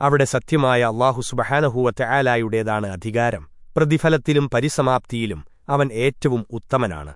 അവിടെ സത്യമായ അള്ളാഹു സുബഹാനഹൂവറ്റ ആലായുടേതാണ് അധികാരം. പ്രതിഫലത്തിലും പരിസമാപ്തിയിലും അവൻ ഏറ്റവും ഉത്തമനാണ്.